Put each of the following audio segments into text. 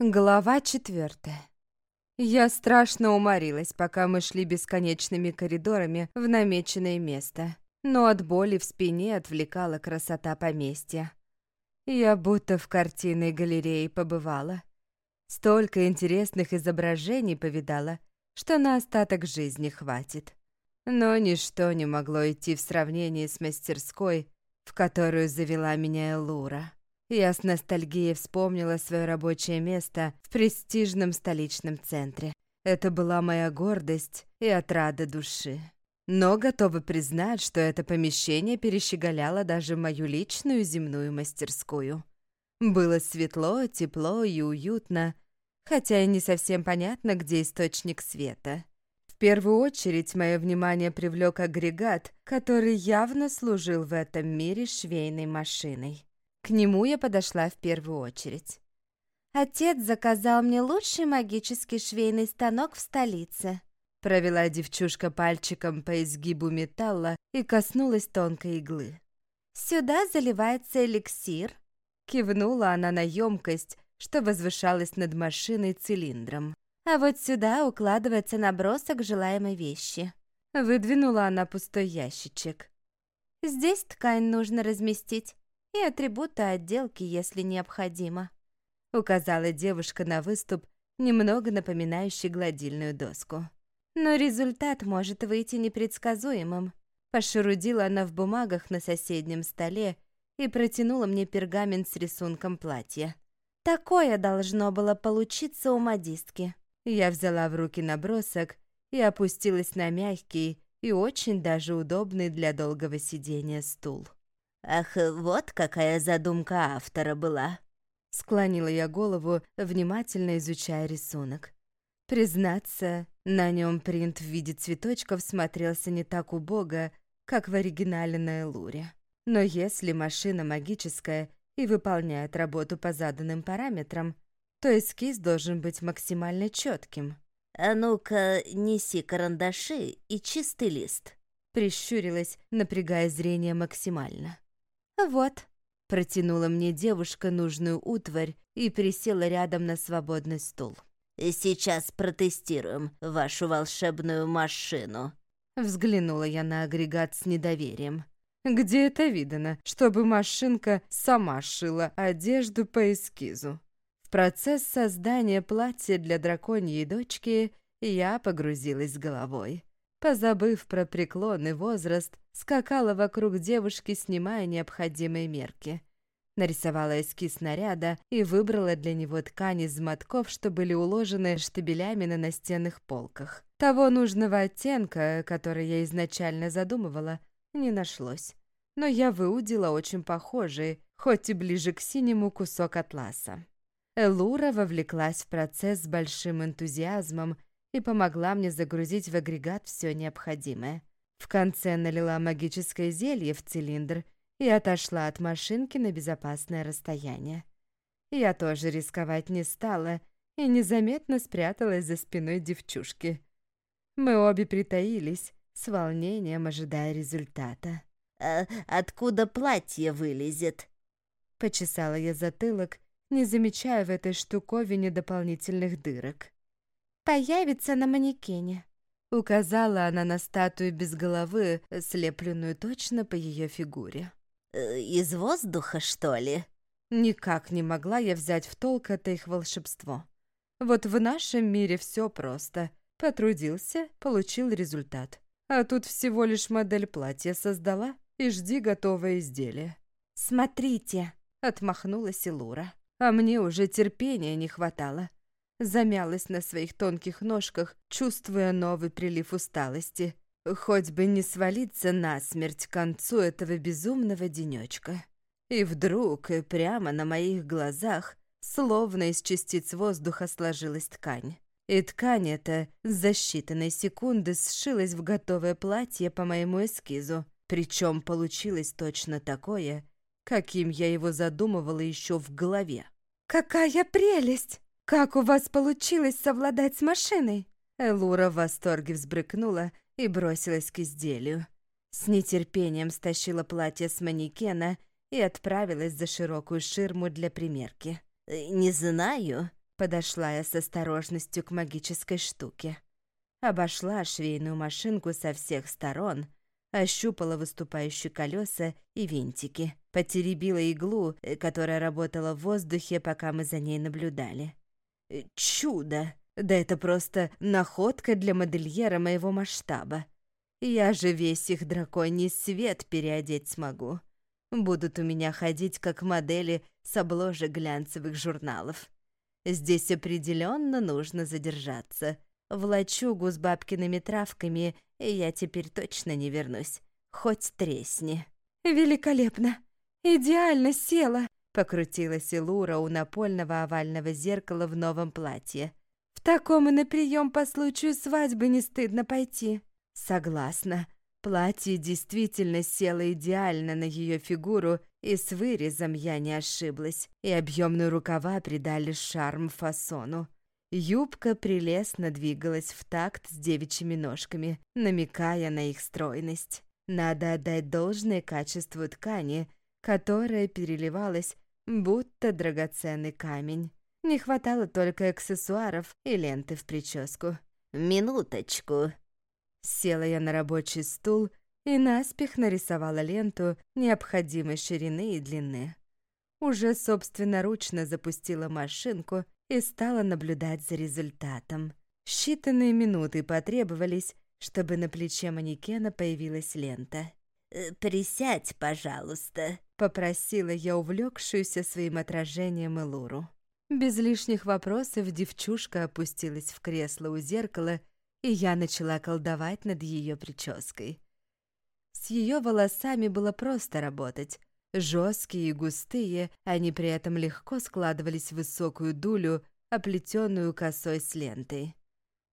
Глава четвертая. Я страшно уморилась, пока мы шли бесконечными коридорами в намеченное место, но от боли в спине отвлекала красота поместья. Я будто в картинной галерее побывала. Столько интересных изображений повидала, что на остаток жизни хватит. Но ничто не могло идти в сравнении с мастерской, в которую завела меня Элура. Я с ностальгией вспомнила свое рабочее место в престижном столичном центре. Это была моя гордость и отрада души. Но готова признать, что это помещение перещеголяло даже мою личную земную мастерскую. Было светло, тепло и уютно, хотя и не совсем понятно, где источник света. В первую очередь мое внимание привлек агрегат, который явно служил в этом мире швейной машиной. К нему я подошла в первую очередь. «Отец заказал мне лучший магический швейный станок в столице», провела девчушка пальчиком по изгибу металла и коснулась тонкой иглы. «Сюда заливается эликсир», кивнула она на емкость, что возвышалась над машиной цилиндром. «А вот сюда укладывается набросок желаемой вещи». Выдвинула она пустой ящичек. «Здесь ткань нужно разместить и атрибуты отделки, если необходимо», — указала девушка на выступ, немного напоминающий гладильную доску. «Но результат может выйти непредсказуемым», — пошурудила она в бумагах на соседнем столе и протянула мне пергамент с рисунком платья. «Такое должно было получиться у модистки». Я взяла в руки набросок и опустилась на мягкий и очень даже удобный для долгого сидения стул. «Ах, вот какая задумка автора была!» Склонила я голову, внимательно изучая рисунок. Признаться, на нем принт в виде цветочков смотрелся не так убого, как в оригинале на Элуре. Но если машина магическая и выполняет работу по заданным параметрам, то эскиз должен быть максимально четким. «А ну-ка, неси карандаши и чистый лист», прищурилась, напрягая зрение максимально. «Вот», — протянула мне девушка нужную утварь и присела рядом на свободный стул. «Сейчас протестируем вашу волшебную машину». Взглянула я на агрегат с недоверием. Где это видано, чтобы машинка сама шила одежду по эскизу? В процесс создания платья для драконьей дочки я погрузилась головой. Позабыв про преклонный возраст, скакала вокруг девушки, снимая необходимые мерки. Нарисовала эскиз наряда и выбрала для него ткани из мотков, что были уложены штабелями на настенных полках. Того нужного оттенка, который я изначально задумывала, не нашлось. Но я выудила очень похожий, хоть и ближе к синему кусок атласа. Элура вовлеклась в процесс с большим энтузиазмом и помогла мне загрузить в агрегат все необходимое. В конце налила магическое зелье в цилиндр и отошла от машинки на безопасное расстояние. Я тоже рисковать не стала и незаметно спряталась за спиной девчушки. Мы обе притаились, с волнением ожидая результата. «А откуда платье вылезет?» Почесала я затылок, не замечая в этой штуковине дополнительных дырок появится на манекене», — указала она на статую без головы, слепленную точно по ее фигуре. «Э, «Из воздуха, что ли?» Никак не могла я взять в толк это их волшебство. Вот в нашем мире все просто. Потрудился, получил результат. А тут всего лишь модель платья создала и жди готовое изделие. «Смотрите!» — отмахнулась Илура. А мне уже терпения не хватало замялась на своих тонких ножках, чувствуя новый прилив усталости. Хоть бы не свалиться насмерть к концу этого безумного денечка. И вдруг, прямо на моих глазах, словно из частиц воздуха сложилась ткань. И ткань эта за считанные секунды сшилась в готовое платье по моему эскизу. Причем получилось точно такое, каким я его задумывала еще в голове. «Какая прелесть!» «Как у вас получилось совладать с машиной?» Элура в восторге взбрыкнула и бросилась к изделию. С нетерпением стащила платье с манекена и отправилась за широкую ширму для примерки. «Не знаю», Подошла я с осторожностью к магической штуке. Обошла швейную машинку со всех сторон, ощупала выступающие колеса и винтики, потеребила иглу, э, которая работала в воздухе, пока мы за ней наблюдали. Э, чудо! Да это просто находка для модельера моего масштаба. Я же весь их драконий свет переодеть смогу. Будут у меня ходить как модели с обложек глянцевых журналов. Здесь определенно нужно задержаться. В лачугу с бабкиными травками я теперь точно не вернусь. Хоть тресни. «Великолепно! Идеально села!» Покрутилась Илура у напольного овального зеркала в новом платье. «В таком и на прием по случаю свадьбы не стыдно пойти». Согласна. Платье действительно село идеально на ее фигуру, и с вырезом я не ошиблась, и объемные рукава придали шарм фасону. Юбка прелестно двигалась в такт с девичьими ножками, намекая на их стройность. Надо отдать должное качеству ткани, которая переливалась, будто драгоценный камень. Не хватало только аксессуаров и ленты в прическу. «Минуточку», Села я на рабочий стул и наспех нарисовала ленту необходимой ширины и длины. Уже собственноручно запустила машинку и стала наблюдать за результатом. Считанные минуты потребовались, чтобы на плече манекена появилась лента. «Э, «Присядь, пожалуйста», — попросила я увлекшуюся своим отражением Элуру. Без лишних вопросов девчушка опустилась в кресло у зеркала и я начала колдовать над ее прической. С ее волосами было просто работать. Жесткие и густые, они при этом легко складывались в высокую дулю, оплетенную косой с лентой.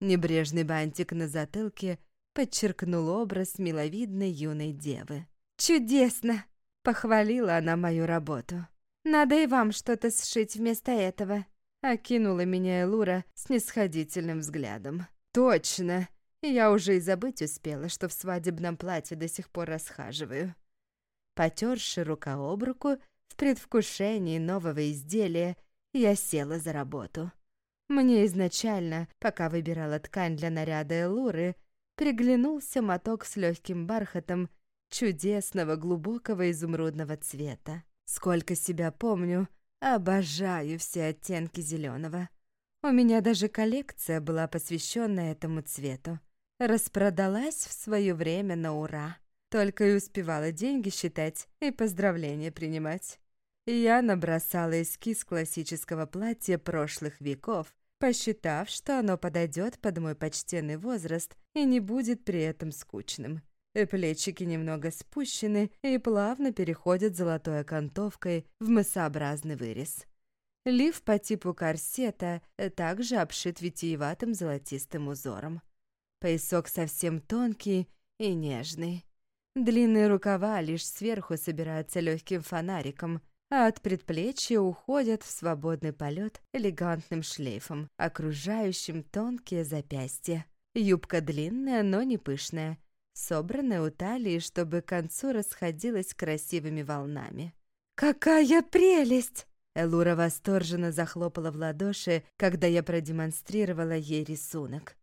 Небрежный бантик на затылке подчеркнул образ миловидной юной девы. «Чудесно!» — похвалила она мою работу. «Надо и вам что-то сшить вместо этого», — окинула меня Элура с нисходительным взглядом. Точно. Я уже и забыть успела, что в свадебном платье до сих пор расхаживаю. Потерши рука об руку, в предвкушении нового изделия, я села за работу. Мне изначально, пока выбирала ткань для наряда Элуры, приглянулся моток с легким бархатом чудесного глубокого изумрудного цвета. Сколько себя помню, обожаю все оттенки зеленого. У меня даже коллекция была посвященная этому цвету. Распродалась в свое время на ура. Только и успевала деньги считать и поздравления принимать. Я набросала эскиз классического платья прошлых веков, посчитав, что оно подойдет под мой почтенный возраст и не будет при этом скучным. Плечики немного спущены и плавно переходят золотой окантовкой в мысообразный вырез. Лиф по типу корсета также обшит витиеватым золотистым узором. Поясок совсем тонкий и нежный. Длинные рукава лишь сверху собираются легким фонариком, а от предплечья уходят в свободный полет элегантным шлейфом, окружающим тонкие запястья. Юбка длинная, но не пышная, собранная у талии, чтобы к концу расходилась красивыми волнами. «Какая прелесть!» Элура восторженно захлопала в ладоши, когда я продемонстрировала ей рисунок.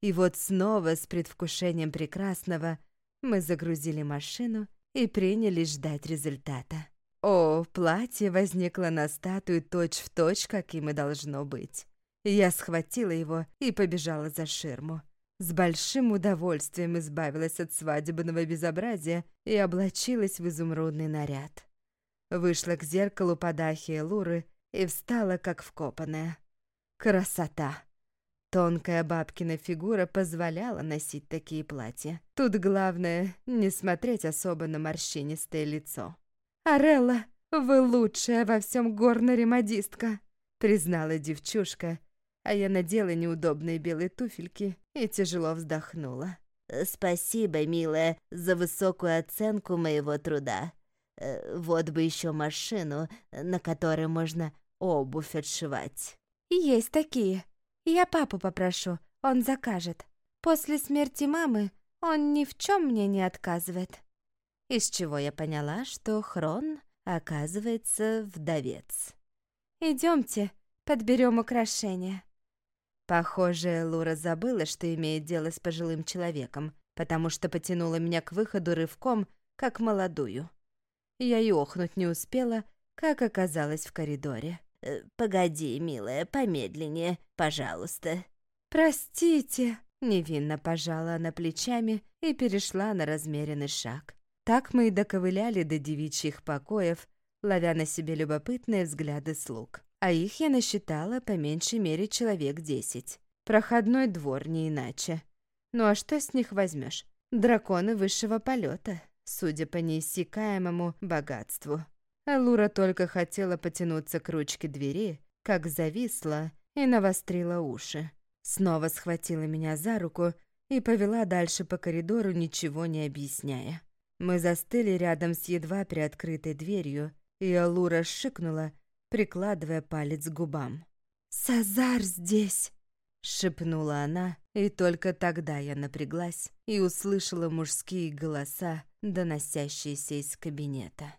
И вот снова с предвкушением прекрасного мы загрузили машину и принялись ждать результата. О, платье возникло на статую точь-в-точь, каким и должно быть. Я схватила его и побежала за ширму. С большим удовольствием избавилась от свадебного безобразия и облачилась в изумрудный наряд. Вышла к зеркалу подахи Луры и встала как вкопанная. Красота! Тонкая бабкина фигура позволяла носить такие платья. Тут главное не смотреть особо на морщинистое лицо. «Арелла, вы лучшая во всем горноре модистка!» признала девчушка, а я надела неудобные белые туфельки и тяжело вздохнула. «Спасибо, милая, за высокую оценку моего труда. Э, вот бы еще машину, на которой можно обувь отшивать. Есть такие. Я папу попрошу, он закажет. После смерти мамы он ни в чем мне не отказывает. Из чего я поняла, что Хрон, оказывается, вдовец. Идемте, подберем украшения». Похоже, Лура забыла, что имеет дело с пожилым человеком, потому что потянула меня к выходу рывком, как молодую. Я и охнуть не успела, как оказалась в коридоре. Э, «Погоди, милая, помедленнее, пожалуйста». «Простите», — невинно пожала она плечами и перешла на размеренный шаг. Так мы и доковыляли до девичьих покоев, ловя на себе любопытные взгляды слуг. А их я насчитала по меньшей мере человек десять. Проходной двор, не иначе. Ну а что с них возьмешь? Драконы высшего полета, судя по неиссякаемому богатству. Алура только хотела потянуться к ручке двери, как зависла и навострила уши. Снова схватила меня за руку и повела дальше по коридору, ничего не объясняя. Мы застыли рядом с едва приоткрытой дверью, и Алура шикнула, прикладывая палец к губам. «Сазар здесь!» — шепнула она, и только тогда я напряглась и услышала мужские голоса, доносящиеся из кабинета.